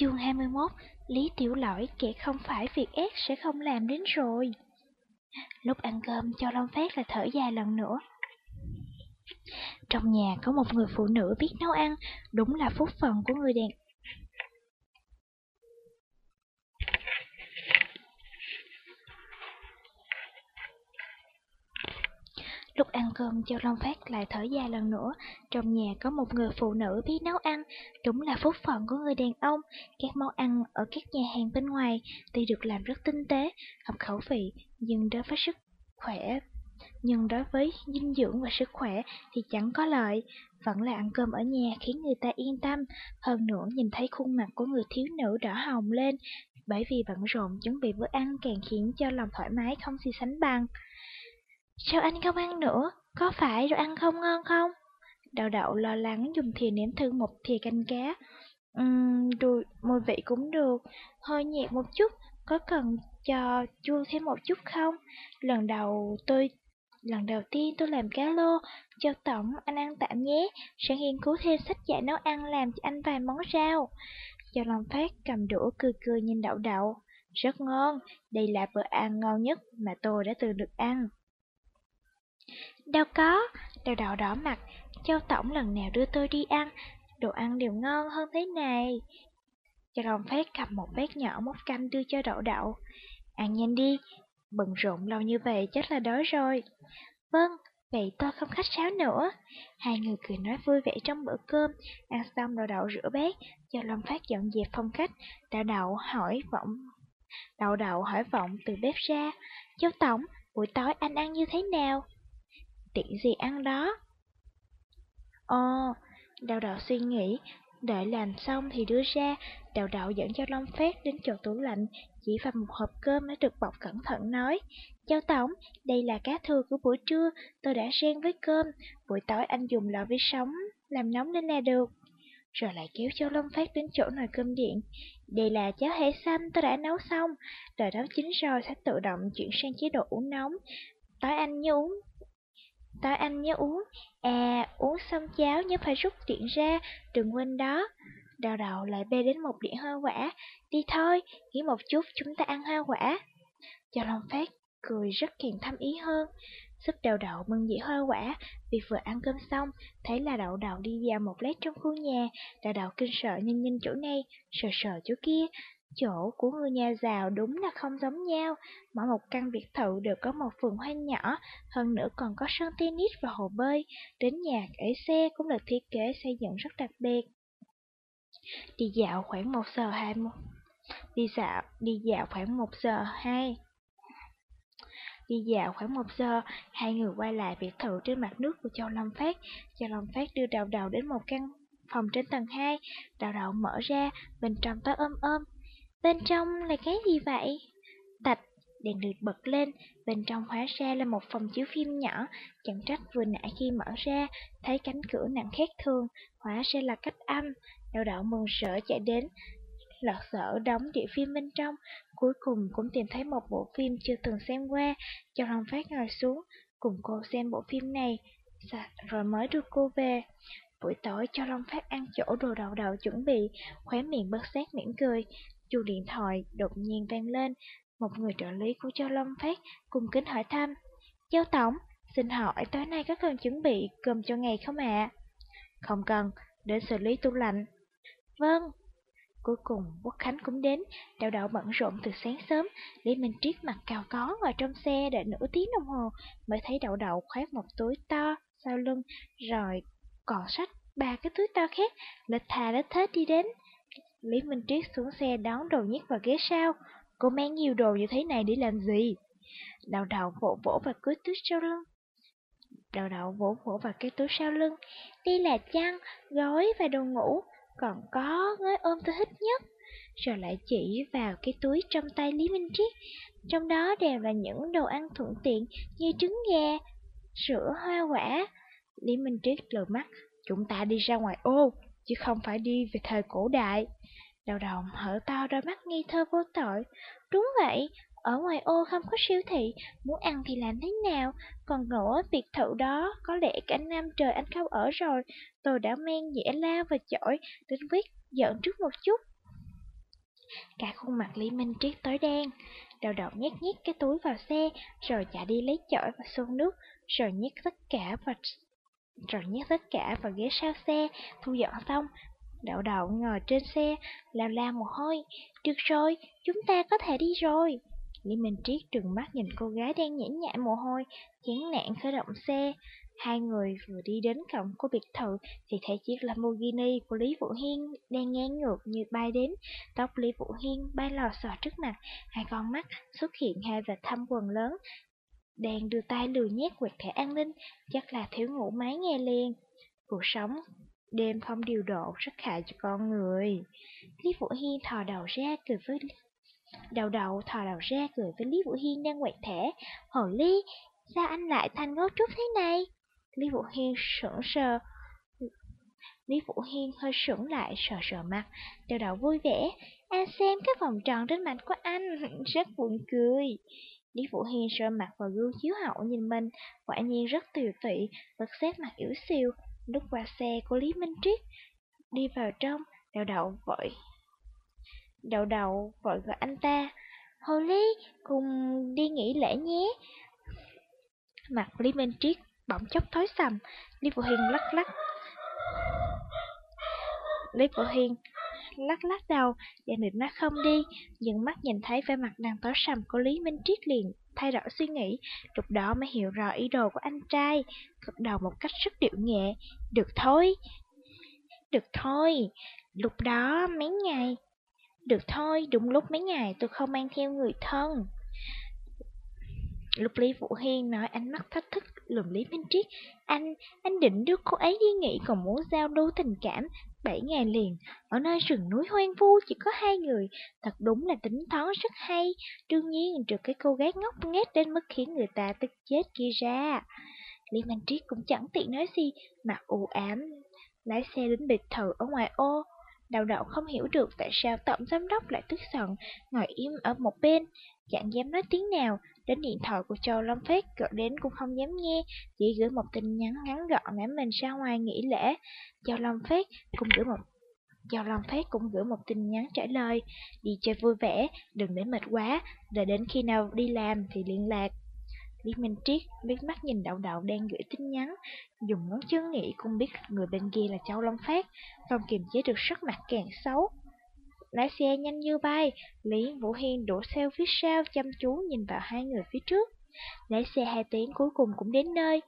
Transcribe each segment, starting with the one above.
Chương 21 Lý Tiểu Lỗi kẻ không phải việc ép sẽ không làm đến rồi. Lúc ăn cơm cho Long Phát là thở dài lần nữa. Trong nhà có một người phụ nữ biết nấu ăn, đúng là phúc phần của người đàn Lúc ăn cơm Châu Long Phát lại thở dài lần nữa, trong nhà có một người phụ nữ biết nấu ăn, đúng là phúc phận của người đàn ông. Các món ăn ở các nhà hàng bên ngoài tuy được làm rất tinh tế, hợp khẩu vị, nhưng đối với sức khỏe nhưng đối với dinh dưỡng và sức khỏe thì chẳng có lợi, vẫn là ăn cơm ở nhà khiến người ta yên tâm, hơn nữa nhìn thấy khuôn mặt của người thiếu nữ đỏ hồng lên, bởi vì bận rộn chuẩn bị bữa ăn càng khiến cho lòng thoải mái không gì sánh bằng. Sao anh không ăn nữa? Có phải đồ ăn không ngon không? Đậu đậu lo lắng dùng thìa nếm thử một thìa canh cá. Uhm, đùi, mùi vị cũng được, hơi nhẹ một chút, có cần cho chua thêm một chút không? Lần đầu tôi lần đầu tiên tôi làm cá lô, cho tổng anh ăn tạm nhé, sẽ nghiên cứu thêm sách dạy nấu ăn làm cho anh vài món rau. Cho lòng phát cầm đũa cười cười nhìn đậu đậu. Rất ngon, đây là bữa ăn ngon nhất mà tôi đã từng được ăn. Đâu có, đào đào đỏ mặt, Châu Tổng lần nào đưa tôi đi ăn, đồ ăn đều ngon hơn thế này. Châu Long Phát cầm một bát nhỏ múc canh đưa cho đậu đậu. Ăn nhanh đi, bận rộn lâu như vậy chắc là đói rồi. Vâng, vậy tôi không khách sáo nữa. Hai người cười nói vui vẻ trong bữa cơm, ăn xong đậu đậu rửa bát, Châu Long Phát dọn dẹp phòng khách, đậu đậu hỏi vọng. Đậu đậu hỏi vọng từ bếp ra, Châu Tổng, buổi tối anh ăn như thế nào? Tiện gì ăn đó. Ồ, đào đào suy nghĩ, đợi làm xong thì đưa ra, đào đào dẫn cho Long Phát đến chỗ tủ lạnh, chỉ vào một hộp cơm đã được bọc cẩn thận nói. Châu Tổng, đây là cá thừa của buổi trưa, tôi đã rang với cơm, buổi tối anh dùng lò vi sóng, làm nóng lên là được. Rồi lại kéo Châu Long Phát đến chỗ nồi cơm điện. Đây là cháo hải xanh tôi đã nấu xong, đợi nấu chín rồi sẽ tự động chuyển sang chế độ uống nóng. Tối anh nhớ uống Tối anh nhớ uống, à uống xong cháo nhớ phải rút điện ra, đừng quên đó. Đào Đậu lại bê đến một đĩa hoa quả, đi thôi, nghỉ một chút chúng ta ăn hoa quả. Cho Long Phát cười rất càng thâm ý hơn. Sức Đào đậu mừng dĩa hoa quả, vì vừa ăn cơm xong, thấy là đậu đậu đi vào một lát trong khu nhà, Đào đậu kinh sợ nhìn nhìn chỗ này, sờ sờ chỗ kia, Chỗ của người nhà giàu đúng là không giống nhau, mỗi một căn biệt thự đều có một vườn hoa nhỏ, hơn nữa còn có sân tennis và hồ bơi, đến nhà để xe cũng được thiết kế xây dựng rất đặc biệt. Đi dạo khoảng một giờ hai đi dạo đi dạo khoảng một giờ hai Đi dạo khoảng một giờ, hai người quay lại biệt thự trên mặt nước của Châu Lâm Phát. Châu Lâm Phát đưa đầu đầu đến một căn phòng trên tầng 2, đầu đầu mở ra, bên trong tối ôm ôm, Bên trong là cái gì vậy? Tạch, đèn được bật lên, bên trong hóa ra là một phòng chiếu phim nhỏ, chẳng trách vừa nãy khi mở ra, thấy cánh cửa nặng khác thường, hóa ra là cách âm, đậu đậu mừng rỡ chạy đến, lọt sở đóng địa phim bên trong, cuối cùng cũng tìm thấy một bộ phim chưa từng xem qua, cho long phát ngồi xuống, cùng cô xem bộ phim này, dạ, rồi mới đưa cô về. Buổi tối cho Long Phát ăn chỗ đồ đầu đầu chuẩn bị, khóe miệng bớt sát mỉm cười, chuông điện thoại đột nhiên vang lên, một người trợ lý của Châu Long Phát cùng kính hỏi thăm. Châu Tổng, xin hỏi tối nay có cần chuẩn bị cơm cho ngày không ạ? Không cần, để xử lý tủ lạnh. Vâng. Cuối cùng Quốc Khánh cũng đến, đậu đậu bận rộn từ sáng sớm, Lý Minh Triết mặc cào có vào trong xe đợi nửa tiếng đồng hồ, mới thấy đậu đậu khoác một túi to sau lưng, rồi còn sách ba cái túi to khác, lệch thà lệch thết đi đến. Lý Minh Triết xuống xe đón đồ nhét vào ghế sau. Cô mang nhiều đồ như thế này để làm gì? Đầu đầu vỗ vỗ vào túi túi sau lưng. Đầu đầu vỗ vỗ vào cái túi sau lưng. Đây là chăn, gối và đồ ngủ. Còn có gói ôm tôi thích nhất. Rồi lại chỉ vào cái túi trong tay Lý Minh Triết. Trong đó đều là những đồ ăn thuận tiện như trứng gà, sữa hoa quả. Lý Minh Triết lừa mắt. Chúng ta đi ra ngoài ô, chứ không phải đi về thời cổ đại. Đầu đầu hở to đôi mắt nghi thơ vô tội. Đúng vậy, ở ngoài ô không có siêu thị, muốn ăn thì làm thế nào? Còn nữa, biệt thự đó, có lẽ cả năm trời anh không ở rồi. Tôi đã men dĩa lao và chổi, đến quyết giận trước một chút. Cả khuôn mặt Lý Minh Triết tối đen, đầu đầu nhét nhét cái túi vào xe, rồi chạy đi lấy chổi và xô nước, rồi nhét tất cả vào rồi nhét tất cả vào ghế sau xe, thu dọn xong. Đậu đậu ngồi trên xe, lao lao mồ hôi. Được rồi, chúng ta có thể đi rồi. Lý Minh Triết trừng mắt nhìn cô gái đang nhãn nhại mồ hôi, chán nản khởi động xe. Hai người vừa đi đến cổng của biệt thự thì thấy chiếc Lamborghini của Lý Vũ Hiên đang ngang ngược như bay đến. Tóc Lý Vũ Hiên bay lò xò trước mặt, hai con mắt xuất hiện hai vệt thâm quần lớn. Đang đưa tay lừa nhét quẹt thẻ an ninh, chắc là thiếu ngủ mấy ngày liền. Cuộc sống đêm không điều độ rất hại cho con người. Lý Vũ Hiên thò đầu ra cười với Đầu đầu thò đầu ra cười với Lý Vũ Hiên đang quẹt thẻ. Hồ Ly, sao anh lại thành ngốc trúc thế này? Lý Vũ Hiên sững sờ. Lý Vũ Hiên hơi sững lại sờ sờ mặt, đầu đầu vui vẻ. Anh xem cái vòng tròn trên mặt của anh, rất buồn cười. Lý Vũ Hiên sơn mặt vào gương chiếu hậu nhìn mình, quả nhiên rất tiều tụy, bật xét mặt yếu siêu, lúc qua xe của Lý Minh Triết. Đi vào trong, đậu đậu vội. đậu đậu vội gọi anh ta, Hồ Ly, cùng đi nghỉ lễ nhé. Mặt Lý Minh Triết bỗng chốc thối sầm, Lý vũ hiên lắc lắc. Lý vũ hiên lắc lắc đầu, và định nó không đi, nhưng mắt nhìn thấy vẻ mặt đang tối sầm của Lý Minh Triết liền, thay đổi suy nghĩ, lúc đó mới hiểu rõ ý đồ của anh trai, gật đầu một cách rất điệu nhẹ, được thôi, được thôi, lúc đó mấy ngày, được thôi, đúng lúc mấy ngày tôi không mang theo người thân. Lúc Lý Vũ Hiên nói ánh mắt thách thức lườm Lý Minh Triết, anh, anh định đưa cô ấy đi nghỉ còn muốn giao lưu tình cảm, bảy ngày liền, ở nơi rừng núi hoang vu chỉ có hai người, thật đúng là tính toán rất hay, đương nhiên trừ cái cô gái ngốc nghếch đến mức khiến người ta tức chết kia ra. Lý Minh Triết cũng chẳng tiện nói gì, mà u ám, lái xe đến biệt thự ở ngoài ô, Đào đậu không hiểu được tại sao tổng giám đốc lại tức giận, ngồi im ở một bên, chẳng dám nói tiếng nào, đến điện thoại của Châu Long Phết gọi đến cũng không dám nghe, chỉ gửi một tin nhắn ngắn gọn để mình ra ngoài nghỉ lễ. Châu Long Phết cũng gửi một Châu Long Phết cũng gửi một tin nhắn trả lời, đi chơi vui vẻ, đừng để mệt quá, đợi đến khi nào đi làm thì liên lạc. Lý Minh Triết biết mắt nhìn đậu đậu đang gửi tin nhắn, dùng ngón chân nghĩ cũng biết người bên kia là Châu Long Phát, không kiềm chế được sắc mặt càng xấu. Lái xe nhanh như bay, Lý Vũ Hiên đổ theo phía sau chăm chú nhìn vào hai người phía trước. Lái xe hai tiếng cuối cùng cũng đến nơi.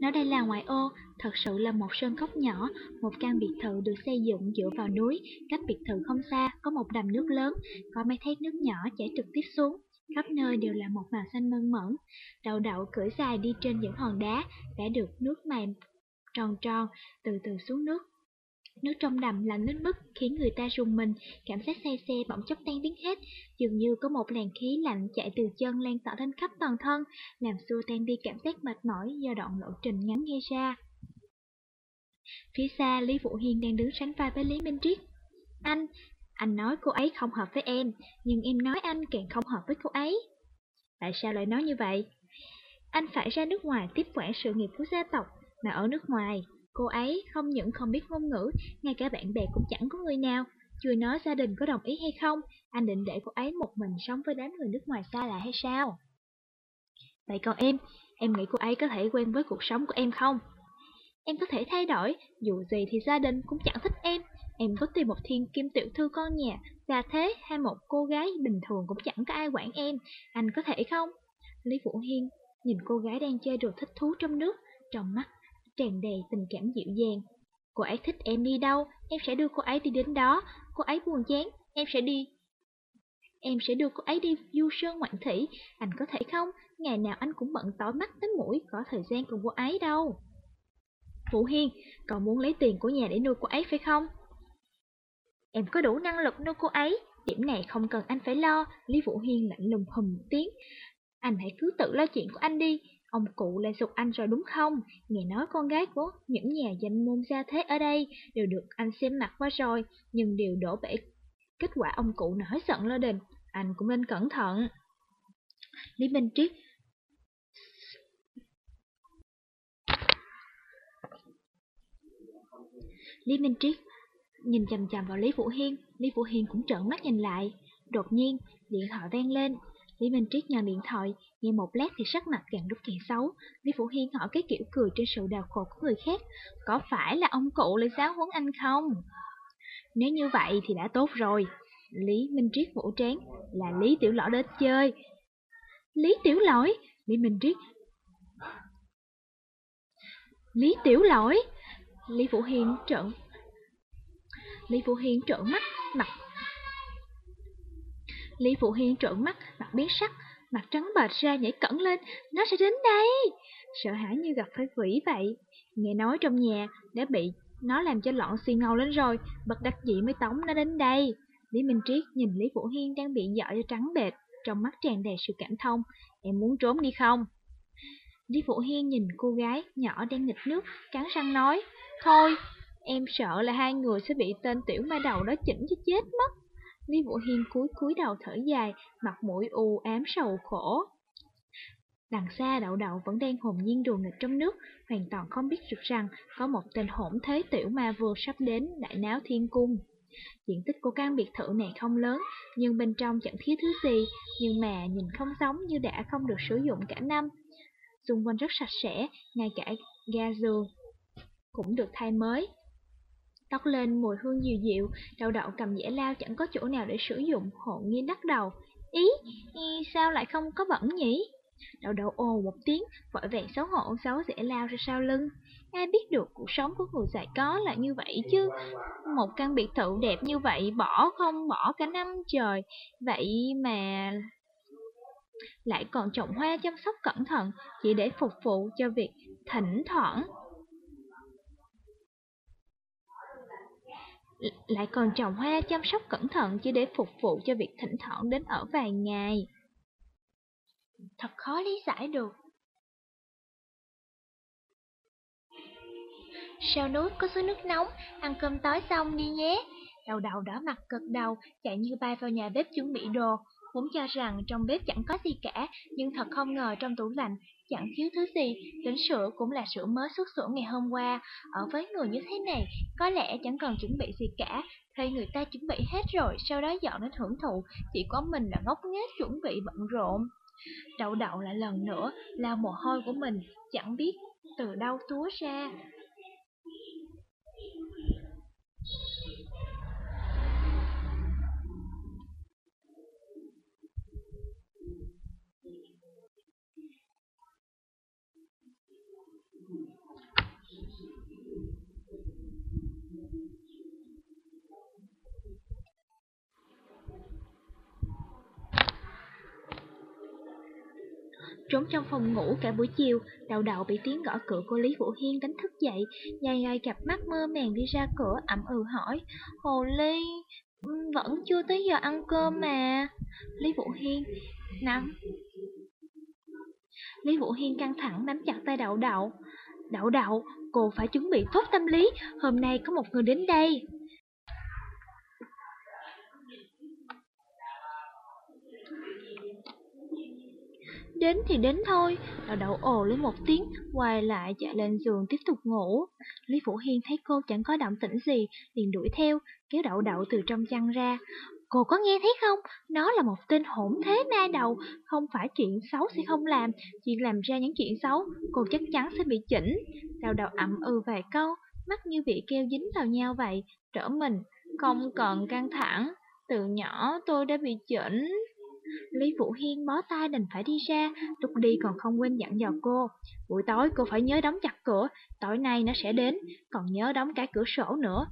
Nó đây là ngoại ô, thật sự là một sơn cốc nhỏ, một căn biệt thự được xây dựng dựa vào núi, cách biệt thự không xa, có một đầm nước lớn, có mấy thác nước nhỏ chảy trực tiếp xuống. Khắp nơi đều là một màu xanh mơn mởn. Đậu đậu cưỡi dài đi trên những hòn đá, đã được nước mềm tròn tròn, từ từ xuống nước. Nước trong đầm lạnh đến mức khiến người ta rùng mình, cảm giác say xe bỗng chốc tan biến hết, dường như có một làn khí lạnh chạy từ chân lan tỏa lên khắp toàn thân, làm xua tan đi cảm giác mệt mỏi do đoạn lộ trình ngắn gây ra. Phía xa, Lý Vũ Hiên đang đứng sánh vai với Lý Minh Triết. Anh, anh nói cô ấy không hợp với em, nhưng em nói anh càng không hợp với cô ấy. Tại sao lại nói như vậy? Anh phải ra nước ngoài tiếp quản sự nghiệp của gia tộc, mà ở nước ngoài, cô ấy không những không biết ngôn ngữ, ngay cả bạn bè cũng chẳng có người nào. Chưa nói gia đình có đồng ý hay không, anh định để cô ấy một mình sống với đám người nước ngoài xa lạ hay sao? Vậy còn em, em nghĩ cô ấy có thể quen với cuộc sống của em không? Em có thể thay đổi, dù gì thì gia đình cũng chẳng thích em. Em có tìm một thiên kim tiểu thư con nhà, già thế hay một cô gái bình thường cũng chẳng có ai quản em. Anh có thể không? Lý Vũ Hiên nhìn cô gái đang chơi đồ thích thú trong nước, trong mắt tràn đầy tình cảm dịu dàng. Cô ấy thích em đi đâu, em sẽ đưa cô ấy đi đến đó. Cô ấy buồn chán, em sẽ đi. Em sẽ đưa cô ấy đi du sơn ngoạn thủy. Anh có thể không? Ngày nào anh cũng bận tỏi mắt tới mũi, có thời gian cùng cô ấy đâu. Vũ Hiên, cậu muốn lấy tiền của nhà để nuôi cô ấy phải không? Em có đủ năng lực nuôi cô ấy, điểm này không cần anh phải lo, Lý Vũ Hiên lạnh lùng hùm tiếng. Anh hãy cứ tự lo chuyện của anh đi, ông cụ lại sụt anh rồi đúng không? Nghe nói con gái của những nhà danh môn gia thế ở đây đều được anh xem mặt qua rồi, nhưng đều đổ bể kết quả ông cụ nổi giận lên, đình, anh cũng nên cẩn thận. Lý Minh Triết Lý Minh Triết nhìn chằm chằm vào Lý Vũ Hiên, Lý Vũ Hiên cũng trợn mắt nhìn lại. Đột nhiên, điện thoại vang lên. Lý Minh Triết nhận điện thoại, nghe một lát thì sắc mặt càng lúc càng xấu. Lý phủ Hiên hỏi cái kiểu cười trên sự đau khổ của người khác, có phải là ông cụ lại giáo huấn anh không? Nếu như vậy thì đã tốt rồi. Lý Minh Triết vỗ trán, là Lý Tiểu Lỗi đến chơi. Lý Tiểu Lỗi? Lý Minh Triết. Lý Tiểu Lỗi? Lý phủ Hiên trợn. Lý phủ Hiên trợn mắt, mặt Lý Phụ Hiên trợn mắt, mặt biến sắc, mặt trắng bệch ra nhảy cẩn lên, nó sẽ đến đây. Sợ hãi như gặp phải quỷ vậy. Nghe nói trong nhà đã bị nó làm cho loạn xì ngầu lên rồi, bật đặc dị mới tống nó đến đây. Lý Minh Triết nhìn Lý Vũ Hiên đang bị dọa cho trắng bệt, trong mắt tràn đầy sự cảm thông. Em muốn trốn đi không? Lý Vũ Hiên nhìn cô gái nhỏ đang nghịch nước, cắn răng nói, Thôi, em sợ là hai người sẽ bị tên tiểu ma đầu đó chỉnh cho chết mất. Lý Vũ Hiên cúi cúi đầu thở dài, mặt mũi u ám sầu khổ. Đằng xa đậu đậu vẫn đang hồn nhiên đùa nghịch trong nước, hoàn toàn không biết được rằng có một tên hỗn thế tiểu ma vừa sắp đến đại náo thiên cung. Diện tích của căn biệt thự này không lớn, nhưng bên trong chẳng thiếu thứ gì, nhưng mà nhìn không giống như đã không được sử dụng cả năm. Xung quanh rất sạch sẽ, ngay cả ga giường cũng được thay mới tóc lên mùi hương dịu dịu, đậu đậu cầm dễ lao chẳng có chỗ nào để sử dụng, hộ nhiên đắc đầu. Ý, ý, sao lại không có bẩn nhỉ? Đậu đậu ồ một tiếng, vội vàng xấu hổ xấu dễ lao ra sau lưng. Ai biết được cuộc sống của người dạy có là như vậy chứ? Một căn biệt thự đẹp như vậy bỏ không bỏ cả năm trời, vậy mà lại còn trồng hoa chăm sóc cẩn thận chỉ để phục vụ cho việc thỉnh thoảng lại còn trồng hoa chăm sóc cẩn thận chỉ để phục vụ cho việc thỉnh thoảng đến ở vài ngày. Thật khó lý giải được. Sau núi có suối nước nóng, ăn cơm tối xong đi nhé. Đầu đầu đỏ mặt cực đầu, chạy như bay vào nhà bếp chuẩn bị đồ, vốn cho rằng trong bếp chẳng có gì cả, nhưng thật không ngờ trong tủ lạnh chẳng thiếu thứ gì, đến sữa cũng là sữa mới xuất xưởng ngày hôm qua. Ở với người như thế này, có lẽ chẳng cần chuẩn bị gì cả, thì người ta chuẩn bị hết rồi, sau đó dọn đến hưởng thụ, chỉ có mình là ngốc nghếch chuẩn bị bận rộn. Đậu đậu lại lần nữa, là mồ hôi của mình, chẳng biết từ đâu túa ra. Trốn trong phòng ngủ cả buổi chiều, đầu đầu bị tiếng gõ cửa của Lý Vũ Hiên đánh thức dậy, ngày ngày cặp mắt mơ màng đi ra cửa ẩm ừ hỏi, Hồ Ly, ừ, vẫn chưa tới giờ ăn cơm mà. Lý Vũ Hiên, nắm. Lý Vũ Hiên căng thẳng nắm chặt tay đậu đậu. Đậu đậu, cô phải chuẩn bị tốt tâm lý, hôm nay có một người đến đây. Đến thì đến thôi, đậu đậu ồ lên một tiếng, quay lại chạy lên giường tiếp tục ngủ. Lý Phủ Hiên thấy cô chẳng có động tĩnh gì, liền đuổi theo, kéo đậu đậu từ trong chăn ra. Cô có nghe thấy không? Nó là một tên hỗn thế ma đầu, không phải chuyện xấu sẽ không làm, chỉ làm ra những chuyện xấu, cô chắc chắn sẽ bị chỉnh. Đậu đậu ậm ừ vài câu, mắt như bị keo dính vào nhau vậy, trở mình, không cần căng thẳng. Từ nhỏ tôi đã bị chỉnh. Lý Vũ Hiên bó tay đành phải đi ra, lúc đi còn không quên dặn dò cô. Buổi tối cô phải nhớ đóng chặt cửa, tối nay nó sẽ đến, còn nhớ đóng cả cửa sổ nữa.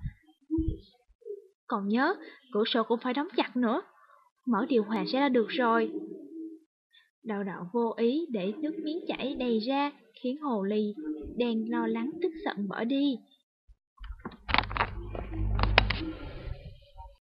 Còn nhớ, cửa sổ cũng phải đóng chặt nữa. Mở điều hòa sẽ là được rồi. Đào đạo vô ý để nước miếng chảy đầy ra, khiến hồ ly đang lo lắng tức giận bỏ đi.